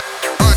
rock, rock.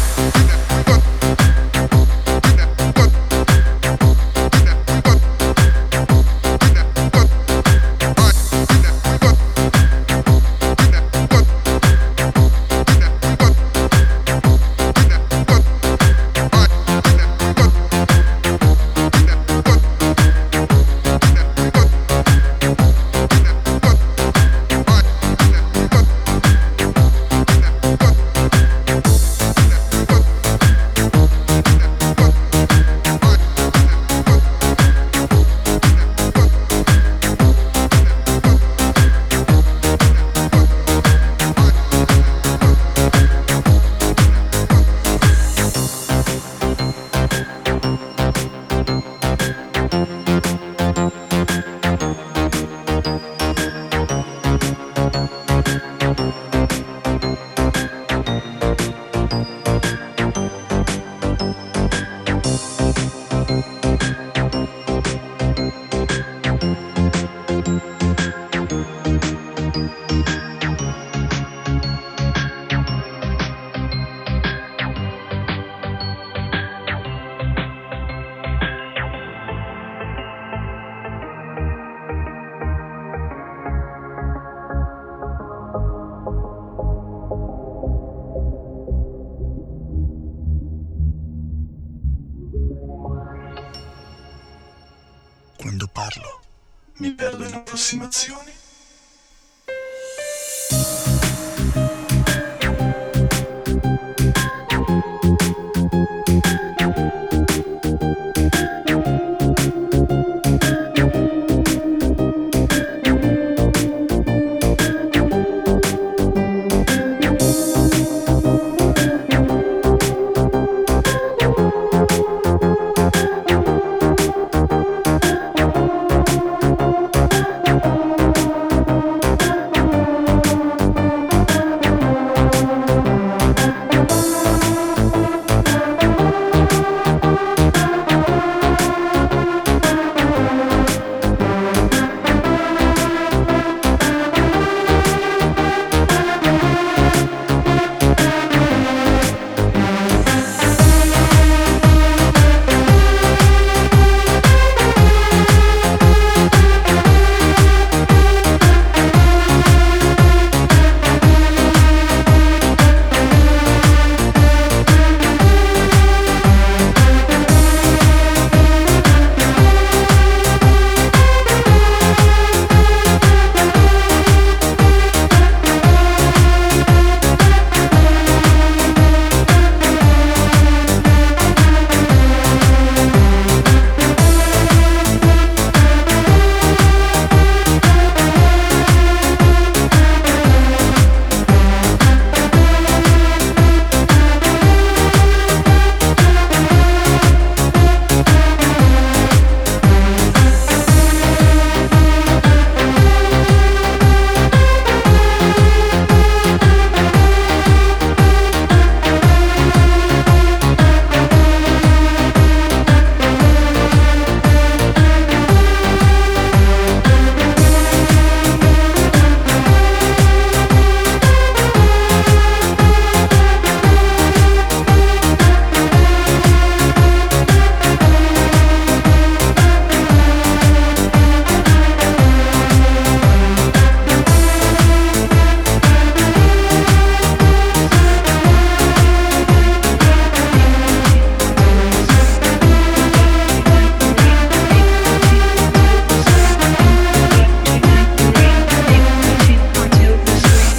Parlo, mi perdo in approssimazioni.